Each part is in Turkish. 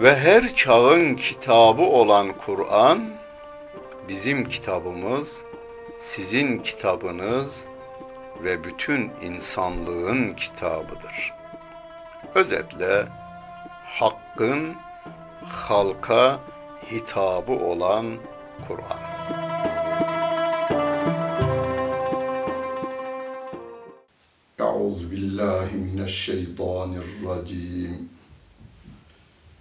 ve her çağın kitabı olan Kur'an bizim kitabımız, sizin kitabınız ve bütün insanlığın kitabıdır. Özetle hakkın halka hitabı olan Kur'an. Euzu billahi mineşşeytanirracim.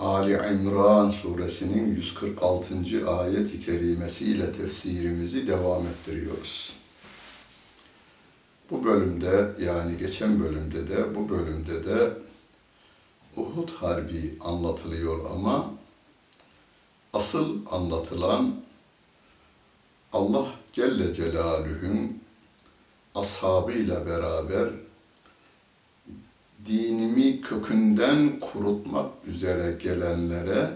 Ali İmran suresinin 146. ayet-i kerimesiyle tefsirimizi devam ettiriyoruz. Bu bölümde yani geçen bölümde de bu bölümde de Uhud Harbi anlatılıyor ama asıl anlatılan Allah Celle Celaluhu'nun ashabıyla beraber dinimi kökünden kurutmak üzere gelenlere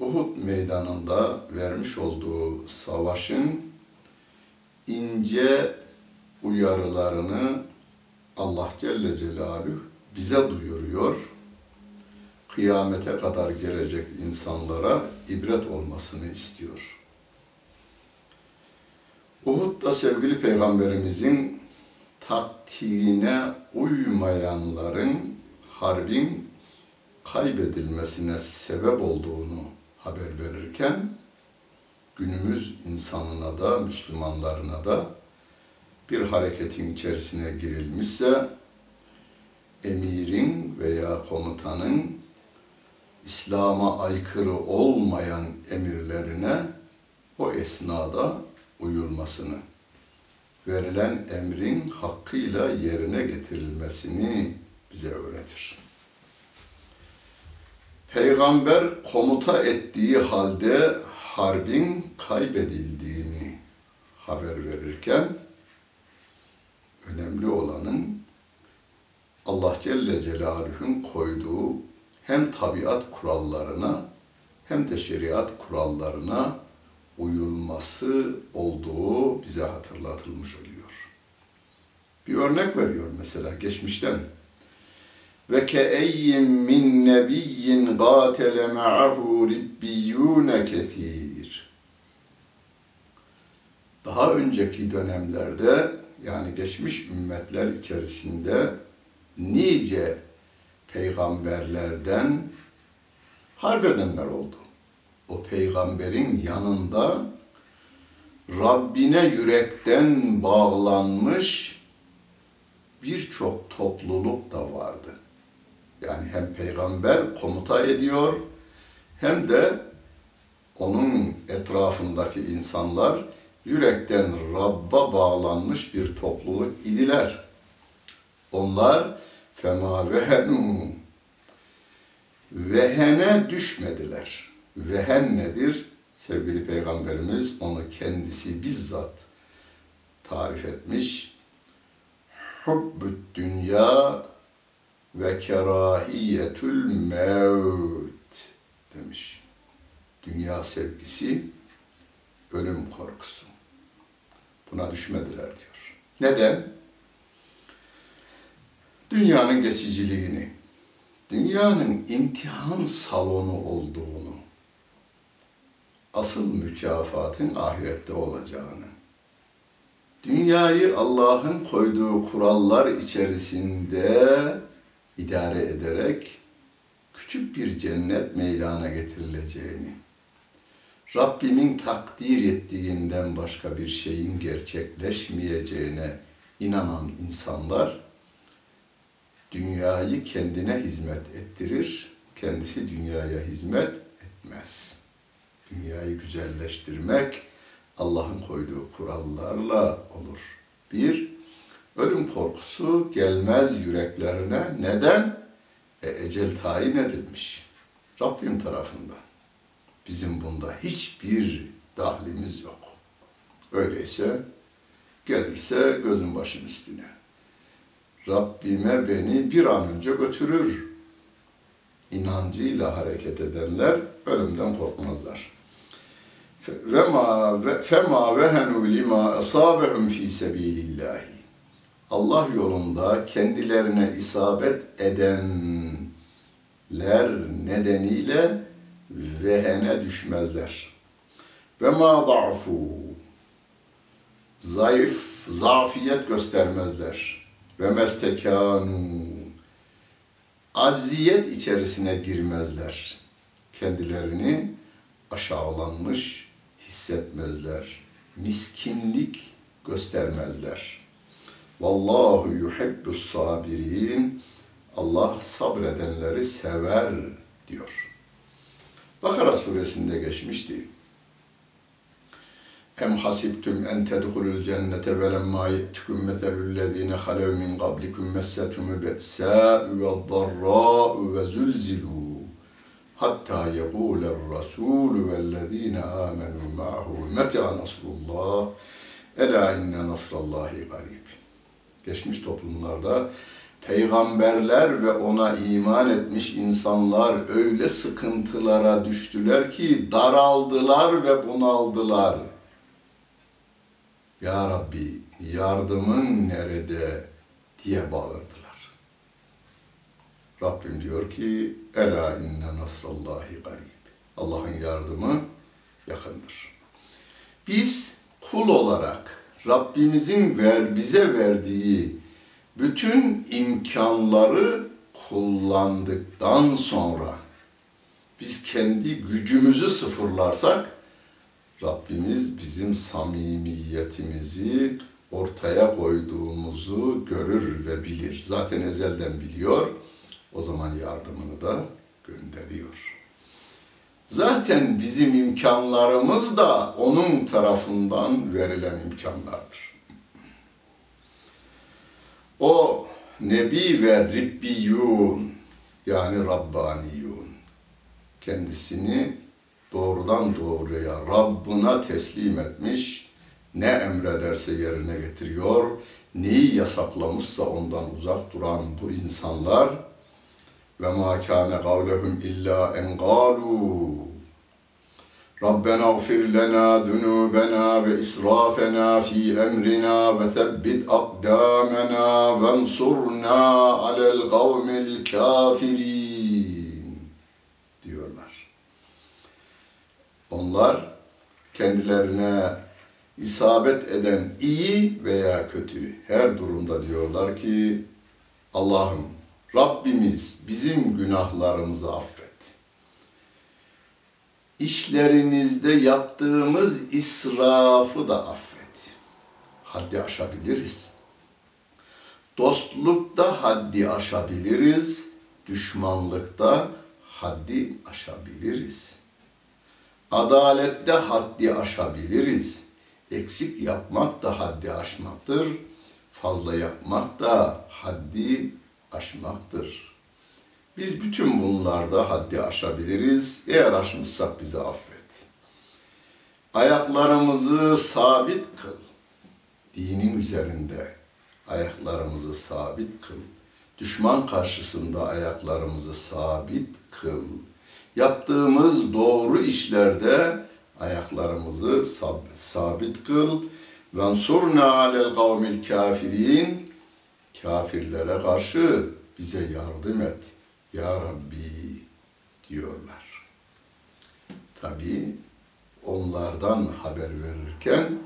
Uhud meydanında vermiş olduğu savaşın ince uyarılarını Allah Celle Celaluhu bize duyuruyor. Kıyamete kadar gelecek insanlara ibret olmasını istiyor. Uhud'da sevgili peygamberimizin taktiğine uymayanların harbin kaybedilmesine sebep olduğunu haber verirken günümüz insanına da Müslümanlarına da bir hareketin içerisine girilmişse emirin veya komutanın İslam'a aykırı olmayan emirlerine o esnada uyulmasını verilen emrin hakkıyla yerine getirilmesini bize öğretir. Peygamber komuta ettiği halde harbin kaybedildiğini haber verirken önemli olanın Allah Celle Celaluhu'nun koyduğu hem tabiat kurallarına hem de şeriat kurallarına uyulması olduğu bize hatırlatılmış oluyor. Bir örnek veriyor mesela geçmişten. Ve keeyyim min nebiyyin gatele ma'ahu ribbiyyune kethir. Daha önceki dönemlerde yani geçmiş ümmetler içerisinde nice peygamberlerden harp edenler oldu. O peygamberin yanında Rabbine yürekten bağlanmış birçok topluluk da vardı. Yani hem peygamber komuta ediyor hem de onun etrafındaki insanlar yürekten Rabb'a bağlanmış bir topluluk idiler. Onlar fema vehenu vehene düşmediler. Vehen nedir? Sevgili Peygamberimiz onu kendisi bizzat tarif etmiş. Hubbü dünya ve kerahiyetül mevt demiş. Dünya sevgisi, ölüm korkusu. Buna düşmediler diyor. Neden? Dünyanın geçiciliğini, dünyanın imtihan salonu olduğunu, asıl mükafatın ahirette olacağını, dünyayı Allah'ın koyduğu kurallar içerisinde idare ederek küçük bir cennet meydana getirileceğini, Rabbimin takdir ettiğinden başka bir şeyin gerçekleşmeyeceğine inanan insanlar dünyayı kendine hizmet ettirir, kendisi dünyaya hizmet etmez. Dünyayı güzelleştirmek Allah'ın koyduğu kurallarla olur. Bir, ölüm korkusu gelmez yüreklerine. Neden? E, ecel tayin edilmiş. Rabbim tarafından. Bizim bunda hiçbir dahlimiz yok. Öyleyse gelirse gözün başın üstüne. Rabbime beni bir an önce götürür. İnancıyla hareket edenler ölümden korkmazlar. Ve ma ve fema vehenu lima asabehum fi sabilillah. Allah yolunda kendilerine isabet edenler nedeniyle vehene düşmezler. Ve ma da'fu zayıf, zafiyet göstermezler. Ve mestekanu acziyet içerisine girmezler. Kendilerini aşağılanmış hissetmezler. Miskinlik göstermezler. Vallahu yuhibbus sabirin. Allah sabredenleri sever diyor. Bakara suresinde geçmişti. Em hasibtum en tedhulul cennete ve lemma ye'tikum meselul lezine halev min qablikum messetumul be'sâ'u ve dharrâ'u ve zulzilu hatta yeqûler rasûlü vellezîne âmenû ma'hu met'a nasrullah ela inne nasrallahi garib. Geçmiş toplumlarda peygamberler ve ona iman etmiş insanlar öyle sıkıntılara düştüler ki daraldılar ve bunaldılar. Ya Rabbi yardımın nerede diye bağırdılar. Rabbim diyor ki Ela inne nasrallahi garib. Allah'ın yardımı yakındır. Biz kul olarak Rabbimizin ver, bize verdiği bütün imkanları kullandıktan sonra biz kendi gücümüzü sıfırlarsak Rabbimiz bizim samimiyetimizi ortaya koyduğumuzu görür ve bilir. Zaten ezelden biliyor. O zaman yardımını da gönderiyor. Zaten bizim imkanlarımız da onun tarafından verilen imkanlardır. O Nebi ve Ribbiyun yani Rabbaniyun kendisini doğrudan doğruya Rabbına teslim etmiş, ne emrederse yerine getiriyor, neyi yasaklamışsa ondan uzak duran bu insanlar ve ma kana kavlehum illa en qalu Rabbena gfir lena zunubena ve israfena fi emrina ve thebbit akdamena ve ensurna alel kavmil kafirin diyorlar. Onlar kendilerine isabet eden iyi veya kötü her durumda diyorlar ki Allah'ım Rabbimiz bizim günahlarımızı affet. İşlerimizde yaptığımız israfı da affet. Haddi aşabiliriz. Dostlukta haddi aşabiliriz. Düşmanlıkta haddi aşabiliriz. Adalette haddi aşabiliriz. Eksik yapmak da haddi aşmaktır. Fazla yapmak da haddi aşmaktır. Biz bütün bunlarda haddi aşabiliriz. Eğer aşmışsak bizi affet. Ayaklarımızı sabit kıl. Dinin üzerinde ayaklarımızı sabit kıl. Düşman karşısında ayaklarımızı sabit kıl. Yaptığımız doğru işlerde ayaklarımızı sab- sabit kıl. Vensurna alel kavmil kafirin. Kafirlere karşı bize yardım et. Ya Rabbi diyorlar. Tabi onlardan haber verirken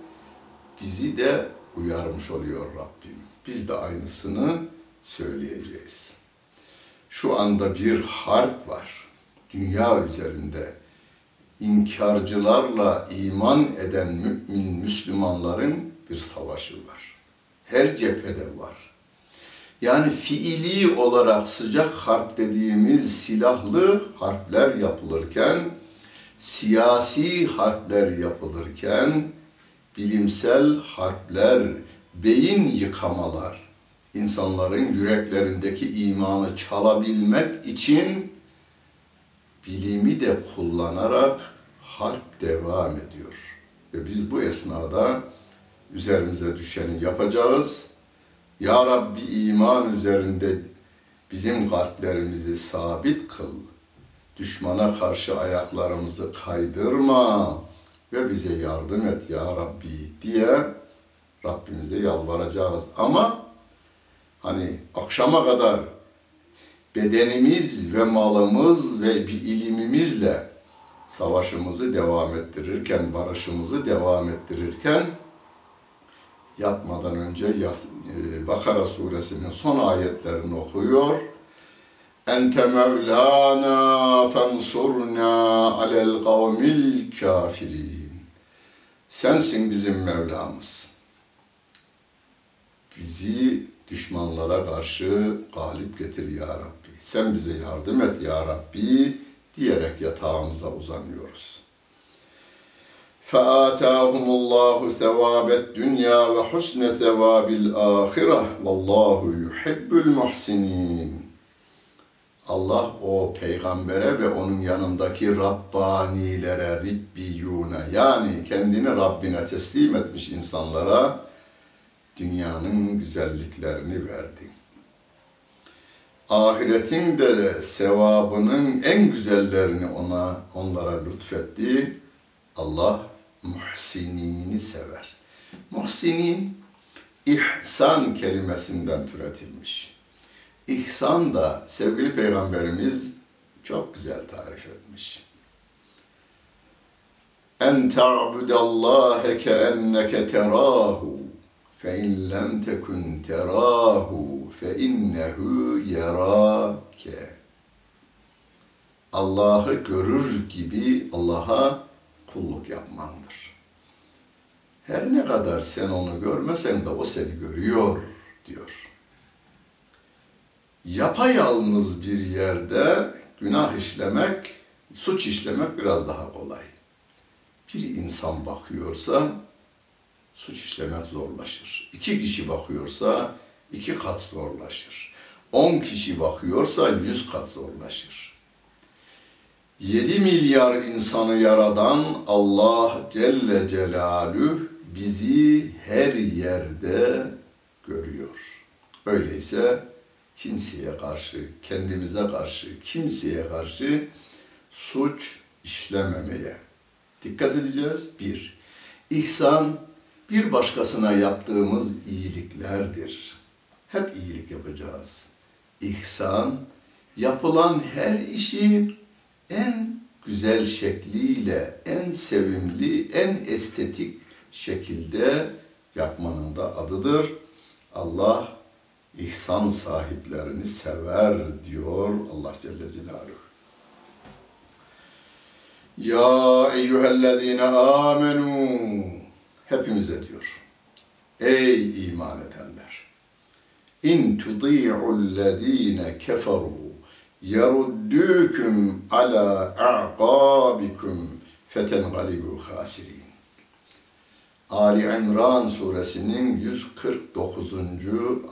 bizi de uyarmış oluyor Rabbim. Biz de aynısını söyleyeceğiz. Şu anda bir harp var. Dünya üzerinde inkarcılarla iman eden mümin Müslümanların bir savaşı var. Her cephede var. Yani fiili olarak sıcak harp dediğimiz silahlı harpler yapılırken, siyasi harpler yapılırken, bilimsel harpler, beyin yıkamalar, insanların yüreklerindeki imanı çalabilmek için bilimi de kullanarak harp devam ediyor. Ve biz bu esnada üzerimize düşeni yapacağız. Ya Rabbi iman üzerinde bizim kalplerimizi sabit kıl. Düşmana karşı ayaklarımızı kaydırma ve bize yardım et ya Rabbi diye Rabbimize yalvaracağız. Ama hani akşama kadar bedenimiz ve malımız ve bir ilimimizle savaşımızı devam ettirirken, barışımızı devam ettirirken yatmadan önce Bakara suresinin son ayetlerini okuyor. Ente mevlana fensurna alel kavmil kafirin. Sensin bizim Mevlamız. Bizi düşmanlara karşı galip getir ya Rabbi. Sen bize yardım et ya Rabbi diyerek yatağımıza uzanıyoruz. فآتاهم الله ثواب الدنيا وحسن ثواب الآخرة والله يحب المحسنين Allah o peygambere ve onun yanındaki Rabbanilere, Ribbiyune yani kendini Rabbine teslim etmiş insanlara dünyanın güzelliklerini verdi. Ahiretin de sevabının en güzellerini ona onlara lütfetti. Allah muhsinini sever. Muhsinin ihsan kelimesinden türetilmiş. İhsan da sevgili peygamberimiz çok güzel tarif etmiş. En ta'budallâhe keenneke terâhu fe in lem tekun terâhu fe innehu yerâke. Allah'ı görür gibi Allah'a kulluk yapmandır. Her ne kadar sen onu görmesen de o seni görüyor diyor. Yapayalnız bir yerde günah işlemek, suç işlemek biraz daha kolay. Bir insan bakıyorsa suç işlemek zorlaşır. İki kişi bakıyorsa iki kat zorlaşır. On kişi bakıyorsa yüz kat zorlaşır. 7 milyar insanı yaradan Allah Celle Celaluhu bizi her yerde görüyor. Öyleyse kimseye karşı, kendimize karşı, kimseye karşı suç işlememeye dikkat edeceğiz. Bir, ihsan bir başkasına yaptığımız iyiliklerdir. Hep iyilik yapacağız. İhsan, yapılan her işi en güzel şekliyle, en sevimli, en estetik şekilde yapmanın da adıdır. Allah ihsan sahiplerini sever diyor Allah Celle Celaluhu. Ya eyyühellezine amenu hepimize diyor. Ey iman edenler! İn tudi'ullezine keferu yeruddûküm ala a'qâbikum fetengalibû khâsirîn. Ali İmran suresinin 149.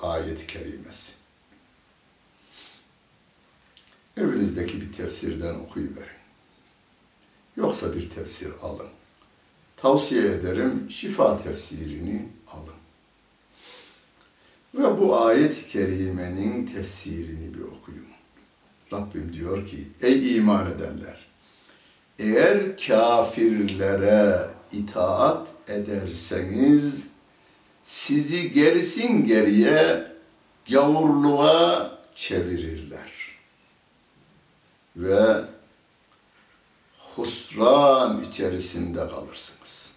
ayet-i kerimesi. Evinizdeki bir tefsirden okuyuverin. Yoksa bir tefsir alın. Tavsiye ederim şifa tefsirini alın. Ve bu ayet-i kerimenin tefsirini bir okuyun. Rabbim diyor ki, ey iman edenler, eğer kafirlere itaat ederseniz, sizi gerisin geriye gavurluğa çevirirler. Ve husran içerisinde kalırsınız.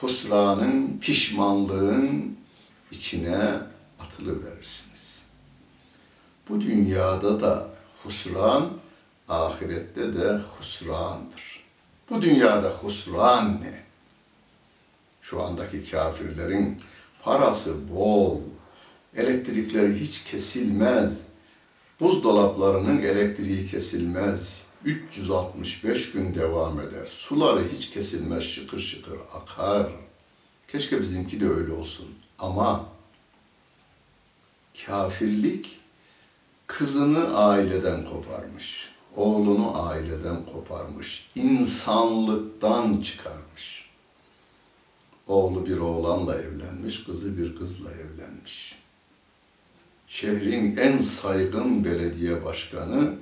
Husranın, pişmanlığın içine atılı verirsiniz. Bu dünyada da husran, ahirette de husrandır. Bu dünyada husran ne? Şu andaki kafirlerin parası bol, elektrikleri hiç kesilmez, buzdolaplarının elektriği kesilmez, 365 gün devam eder. Suları hiç kesilmez, şıkır şıkır akar. Keşke bizimki de öyle olsun. Ama kafirlik kızını aileden koparmış, oğlunu aileden koparmış, insanlıktan çıkarmış. Oğlu bir oğlanla evlenmiş, kızı bir kızla evlenmiş. Şehrin en saygın belediye başkanı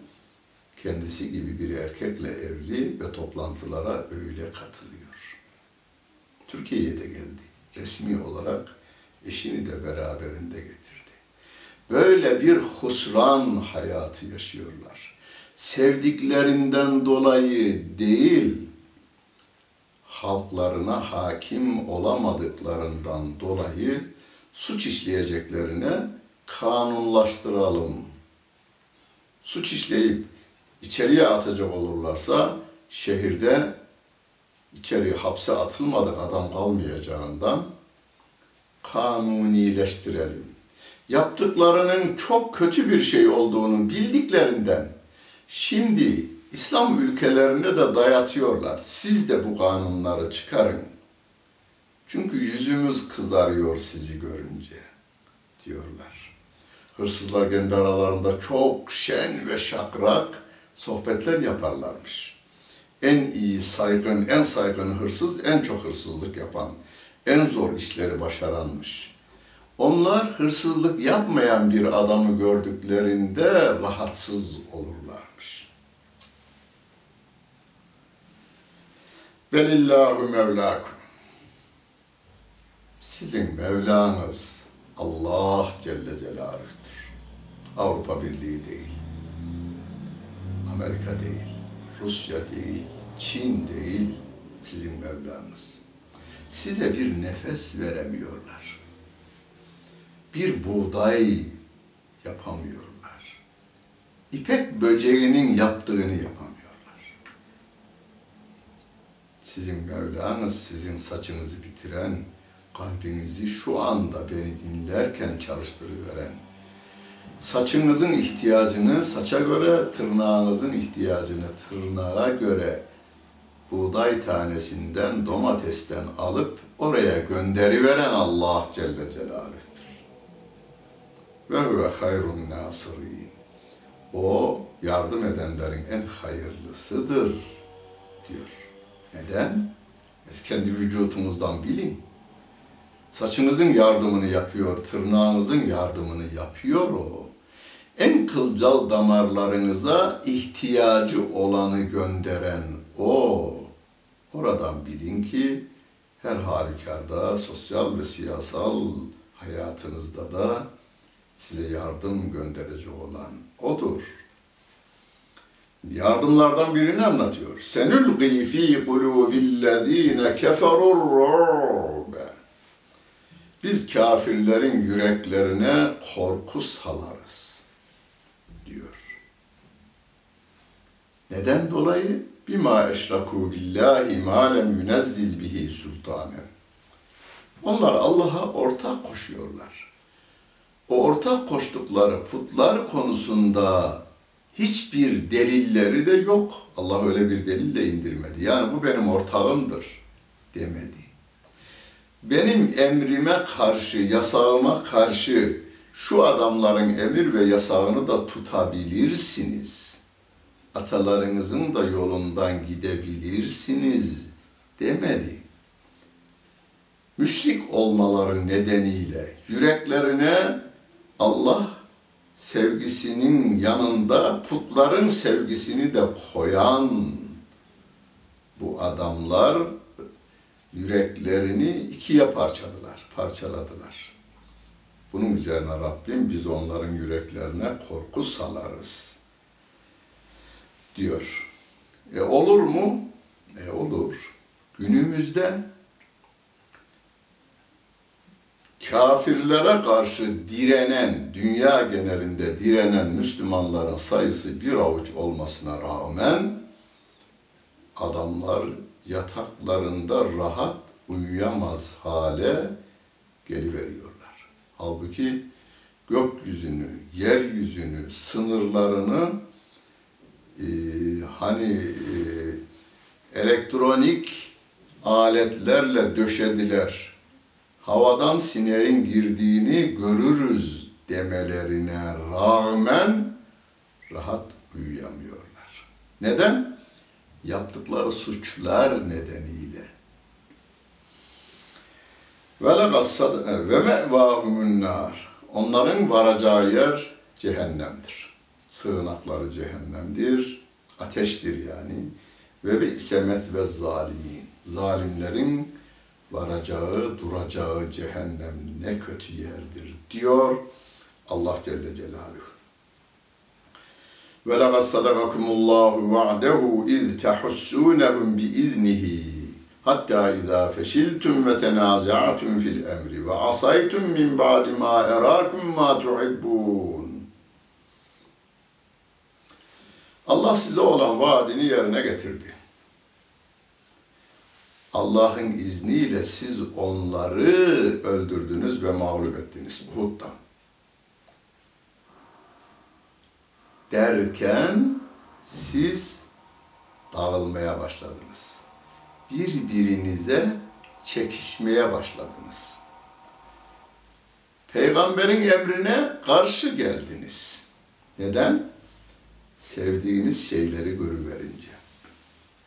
kendisi gibi bir erkekle evli ve toplantılara öyle katılıyor. Türkiye'ye de geldi. Resmi olarak eşini de beraberinde getirdi. Böyle bir husran hayatı yaşıyorlar. Sevdiklerinden dolayı değil, halklarına hakim olamadıklarından dolayı suç işleyeceklerine kanunlaştıralım. Suç işleyip içeriye atacak olurlarsa şehirde içeri hapse atılmadık adam kalmayacağından kanunileştirelim. Yaptıklarının çok kötü bir şey olduğunu bildiklerinden şimdi İslam ülkelerine de dayatıyorlar. Siz de bu kanunları çıkarın. Çünkü yüzümüz kızarıyor sizi görünce diyorlar. Hırsızlar kendi aralarında çok şen ve şakrak sohbetler yaparlarmış. En iyi saygın, en saygın hırsız, en çok hırsızlık yapan, en zor işleri başaranmış. Onlar hırsızlık yapmayan bir adamı gördüklerinde rahatsız olurlarmış. Velillahu mevlakum. Sizin Mevlanız Allah Celle Celaluhu'dur. Avrupa Birliği değil. Amerika değil, Rusya değil, Çin değil, sizin Mevlanız. Size bir nefes veremiyorlar. Bir buğday yapamıyorlar. İpek böceğinin yaptığını yapamıyorlar. Sizin Mevlanız sizin saçınızı bitiren, kalbinizi şu anda beni dinlerken çalıştırıveren, saçınızın ihtiyacını saça göre, tırnağınızın ihtiyacını tırnağa göre buğday tanesinden, domatesten alıp oraya gönderiveren Allah Celle Celaluhu'dur. Ve huve hayrun nasirin. O yardım edenlerin en hayırlısıdır diyor. Neden? Biz kendi vücutumuzdan bilin. Saçınızın yardımını yapıyor, tırnağınızın yardımını yapıyor o. En kılcal damarlarınıza ihtiyacı olanı gönderen o. Oradan bilin ki her halükarda sosyal ve siyasal hayatınızda da size yardım gönderecek olan odur. Yardımlardan birini anlatıyor. Senülgî fî kulûbillezîne keferur biz kafirlerin yüreklerine korku salarız diyor. Neden dolayı? Bima eşraku billahi ma lem bihi sultanen. Onlar Allah'a ortak koşuyorlar. Ortak koştukları putlar konusunda hiçbir delilleri de yok. Allah öyle bir delil de indirmedi. Yani bu benim ortağımdır demedi. Benim emrime karşı, yasağıma karşı şu adamların emir ve yasağını da tutabilirsiniz. Atalarınızın da yolundan gidebilirsiniz demedi. Müşrik olmaları nedeniyle yüreklerine Allah sevgisinin yanında putların sevgisini de koyan bu adamlar yüreklerini ikiye parçaladılar, parçaladılar. Bunun üzerine Rabbim biz onların yüreklerine korku salarız diyor. E olur mu? E olur. Günümüzde kafirlere karşı direnen, dünya genelinde direnen Müslümanların sayısı bir avuç olmasına rağmen adamlar yataklarında rahat uyuyamaz hale geliveriyorlar. Halbuki gökyüzünü, yeryüzünü, sınırlarını e, hani e, elektronik aletlerle döşediler. Havadan sineğin girdiğini görürüz demelerine rağmen rahat uyuyamıyorlar. Neden? Yaptıkları suçlar nedeniyle. Ve me'vahumun nar. Onların varacağı yer cehennemdir. Sığınakları cehennemdir. Ateştir yani. Ve bi semet ve zalimin. Zalimlerin varacağı, duracağı cehennem ne kötü yerdir diyor Allah Celle Celaluhu. Va'dehu iz tahussunahum bi iznihi hatta izâ feşiltum ve tenâza'tum fil emri ve asaytum min ba'di ma erakum ma tuhibbun. Allah size olan vaadini yerine getirdi. Allah'ın izniyle siz onları öldürdünüz ve mağlup ettiniz Uhud'da. Derken siz dağılmaya başladınız. Birbirinize çekişmeye başladınız. Peygamberin emrine karşı geldiniz. Neden? Sevdiğiniz şeyleri görüverince.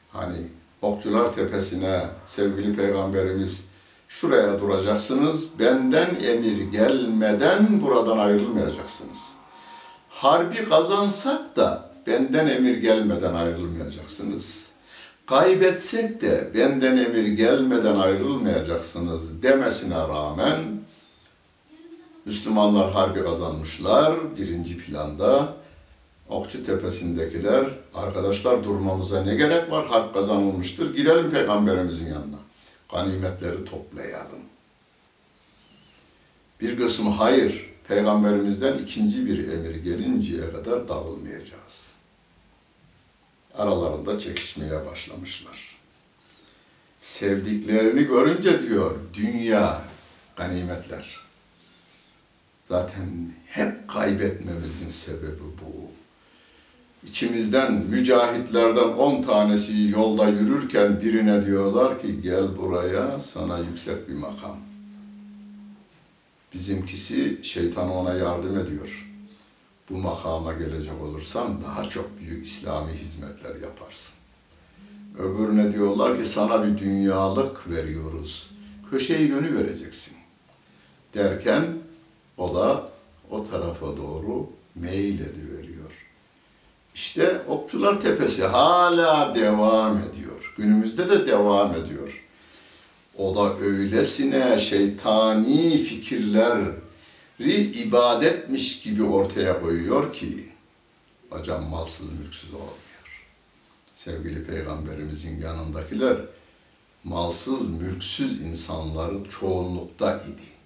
Hani Okçular Tepesi'ne sevgili Peygamberimiz şuraya duracaksınız, benden emir gelmeden buradan ayrılmayacaksınız. Harbi kazansak da benden emir gelmeden ayrılmayacaksınız. Kaybetsek de benden emir gelmeden ayrılmayacaksınız demesine rağmen Müslümanlar harbi kazanmışlar birinci planda. Okçu tepesindekiler, arkadaşlar durmamıza ne gerek var? Harp kazanılmıştır. Gidelim peygamberimizin yanına. Ganimetleri toplayalım. Bir kısmı hayır, peygamberimizden ikinci bir emir gelinceye kadar dağılmayacağız. Aralarında çekişmeye başlamışlar. Sevdiklerini görünce diyor, dünya, ganimetler. Zaten hep kaybetmemizin sebebi bu içimizden mücahitlerden on tanesi yolda yürürken birine diyorlar ki gel buraya sana yüksek bir makam. Bizimkisi şeytan ona yardım ediyor. Bu makama gelecek olursan daha çok büyük İslami hizmetler yaparsın. Öbürüne diyorlar ki sana bir dünyalık veriyoruz. Köşeyi yönü vereceksin. Derken o da o tarafa doğru meyil ediveriyor. İşte Okçular Tepesi hala devam ediyor. Günümüzde de devam ediyor. O da öylesine şeytani fikirleri ibadetmiş gibi ortaya koyuyor ki hocam malsız mülksüz olmuyor. Sevgili Peygamberimizin yanındakiler malsız mülksüz insanların çoğunlukta idi.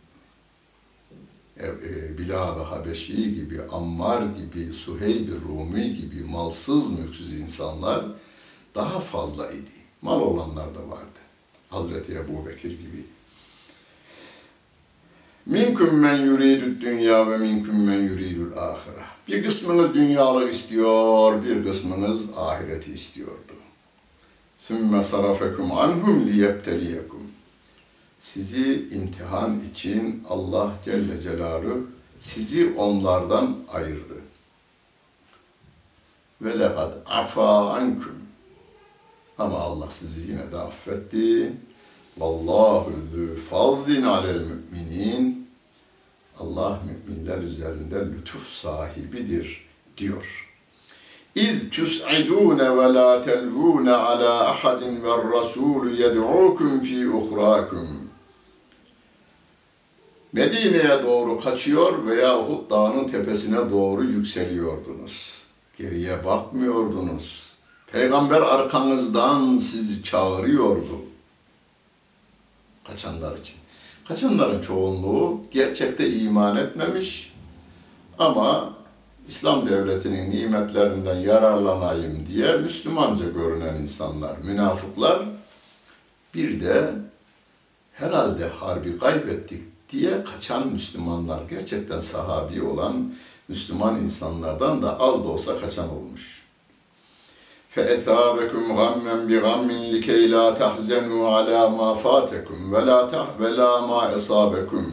E, Bilal-ı Habeşi gibi, Ammar gibi, Suheyb-i Rumi gibi malsız mülksüz insanlar daha fazla idi. Mal olanlar da vardı. Hazreti Ebu Bekir gibi. Minkum men yuridü dünya ve minkum men yuridül ahire. Bir kısmınız dünyalık istiyor, bir kısmınız ahireti istiyordu. Sümme sarafekum anhum liyebteliyekum. Sizi imtihan için Allah Celle Celaluhu sizi onlardan ayırdı. Ve lekad afa ankum. Ama Allah sizi yine de affetti. Vallahu zü fadlin alel müminin. Allah müminler üzerinde lütuf sahibidir diyor. İz tus'idûne ve la telvûne alâ ahadin ve rasûlü yed'ûkum fî uhrâkum. Medine'ye doğru kaçıyor veya Uhud dağının tepesine doğru yükseliyordunuz. Geriye bakmıyordunuz. Peygamber arkanızdan sizi çağırıyordu. Kaçanlar için. Kaçanların çoğunluğu gerçekte iman etmemiş ama İslam devletinin nimetlerinden yararlanayım diye Müslümanca görünen insanlar, münafıklar bir de herhalde harbi kaybettik diye kaçan Müslümanlar, gerçekten sahabi olan Müslüman insanlardan da az da olsa kaçan olmuş. فَاَثَابَكُمْ غَمًّا بِغَمٍّ لِكَيْ لَا تَحْزَنُوا عَلَى مَا فَاتَكُمْ وَلَا وَلَا مَا اَصَابَكُمْ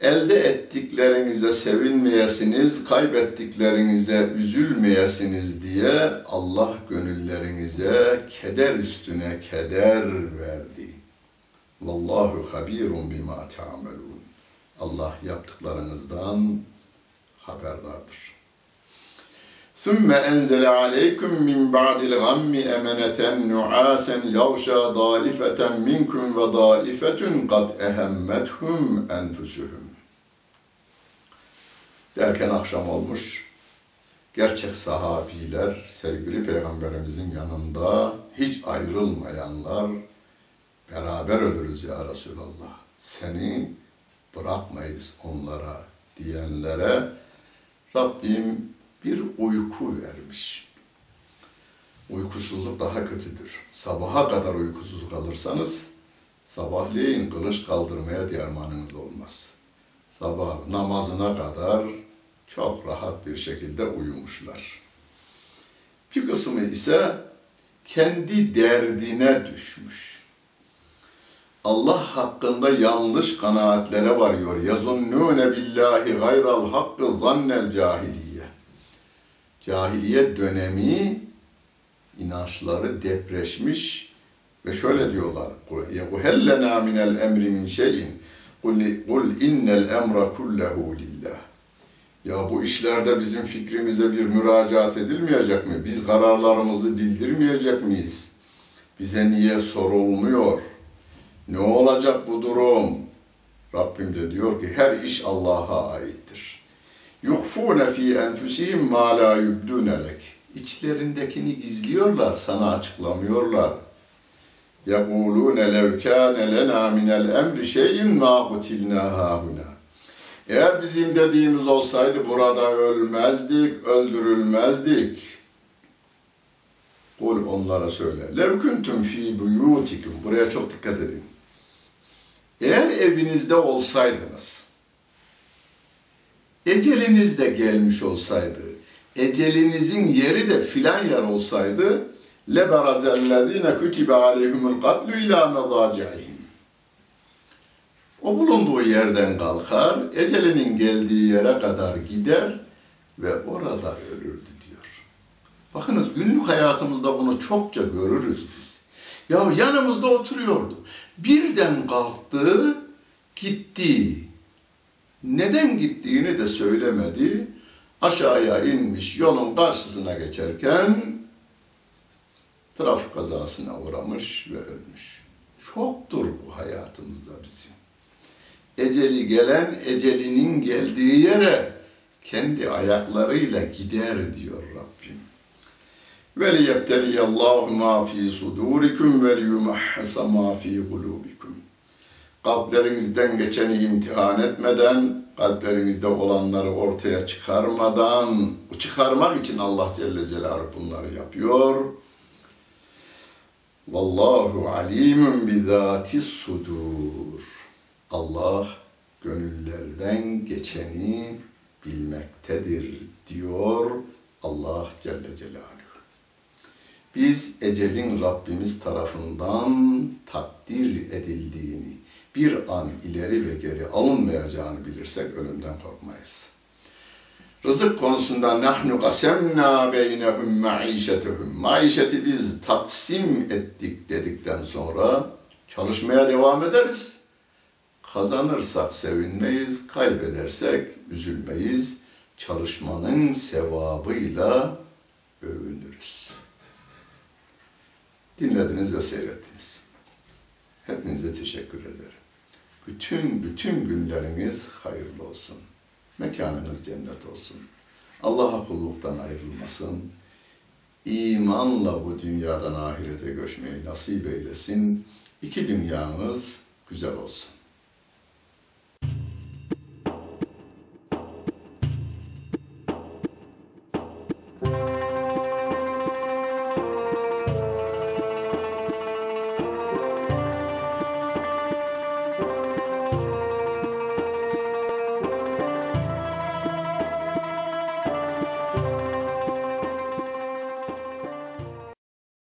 Elde ettiklerinize sevinmeyesiniz, kaybettiklerinize üzülmeyesiniz diye Allah gönüllerinize keder üstüne keder verdi. Vallahu habirun bima ta'melun. Allah yaptıklarınızdan haberdardır. Sümme enzele aleyküm min ba'dil gammi emeneten nuasen yavşa daifeten minkum ve daifetun kad ehemmethum enfusuhum. Derken akşam olmuş. Gerçek sahabiler sevgili peygamberimizin yanında hiç ayrılmayanlar beraber ölürüz ya Resulallah. Seni bırakmayız onlara diyenlere Rabbim bir uyku vermiş. Uykusuzluk daha kötüdür. Sabaha kadar uykusuz kalırsanız sabahleyin kılıç kaldırmaya dermanınız olmaz. Sabah namazına kadar çok rahat bir şekilde uyumuşlar. Bir kısmı ise kendi derdine düşmüş. Allah hakkında yanlış kanaatlere varıyor. Yazunnune billahi gayral hakkı zannel cahiliye. Cahiliye dönemi inançları depreşmiş ve şöyle diyorlar. يَقُهَلَّنَا مِنَ الْاَمْرِ مِنْ شَيْءٍ قُلْ اِنَّ الْاَمْرَ كُلَّهُ لِلّٰهِ Ya bu işlerde bizim fikrimize bir müracaat edilmeyecek mi? Biz kararlarımızı bildirmeyecek miyiz? Bize niye sorulmuyor? Ne olacak bu durum? Rabbim de diyor ki her iş Allah'a aittir. Yuhfune fi enfusihim ma la yubdune lek. İçlerindekini gizliyorlar, sana açıklamıyorlar. يَقُولُونَ لَوْ كَانَ لَنَا مِنَ الْاَمْرِ شَيْءٍ مَا قُتِلْنَا هَاهُنَا Eğer bizim dediğimiz olsaydı burada ölmezdik, öldürülmezdik. Kul onlara söyle. لَوْ كُنْتُمْ ف۪ي بُيُوتِكُمْ Buraya çok dikkat edin. Eğer evinizde olsaydınız, eceliniz de gelmiş olsaydı, ecelinizin yeri de filan yer olsaydı, لَبَرَزَ الَّذ۪ينَ كُتِبَ عَلَيْهُمُ الْقَتْلُ اِلٰى مَضَاجِعِهِمْ O bulunduğu yerden kalkar, ecelinin geldiği yere kadar gider ve orada ölürdü diyor. Bakınız günlük hayatımızda bunu çokça görürüz biz. Ya yanımızda oturuyordu. Birden kalktı, gitti. Neden gittiğini de söylemedi. Aşağıya inmiş, yolun karşısına geçerken trafik kazasına uğramış ve ölmüş. Çoktur bu hayatımızda bizim. Eceli gelen ecelinin geldiği yere kendi ayaklarıyla gider diyor Rabbim. Ve liyebteliyallahu ma fi sudurikum ve liyumahhasa ma fi kulubikum. kalplerinizden geçeni imtihan etmeden, kalplerinizde olanları ortaya çıkarmadan, çıkarmak için Allah Celle Celaluhu bunları yapıyor. Vallahu alimun bizati sudur. Allah gönüllerden geçeni bilmektedir diyor Allah Celle Celaluhu. Biz ecelin Rabbimiz tarafından takdir edildiğini, bir an ileri ve geri alınmayacağını bilirsek ölümden korkmayız. Rızık konusunda nahnu qasemna beynehum maişetehum. Maişeti biz taksim ettik dedikten sonra çalışmaya devam ederiz. Kazanırsak sevinmeyiz, kaybedersek üzülmeyiz. Çalışmanın sevabıyla övünürüz. Dinlediniz ve seyrettiniz. Hepinize teşekkür ederim. Bütün bütün günleriniz hayırlı olsun. Mekanınız cennet olsun. Allah'a kulluktan ayrılmasın. İmanla bu dünyadan ahirete göçmeyi nasip eylesin. İki dünyanız güzel olsun.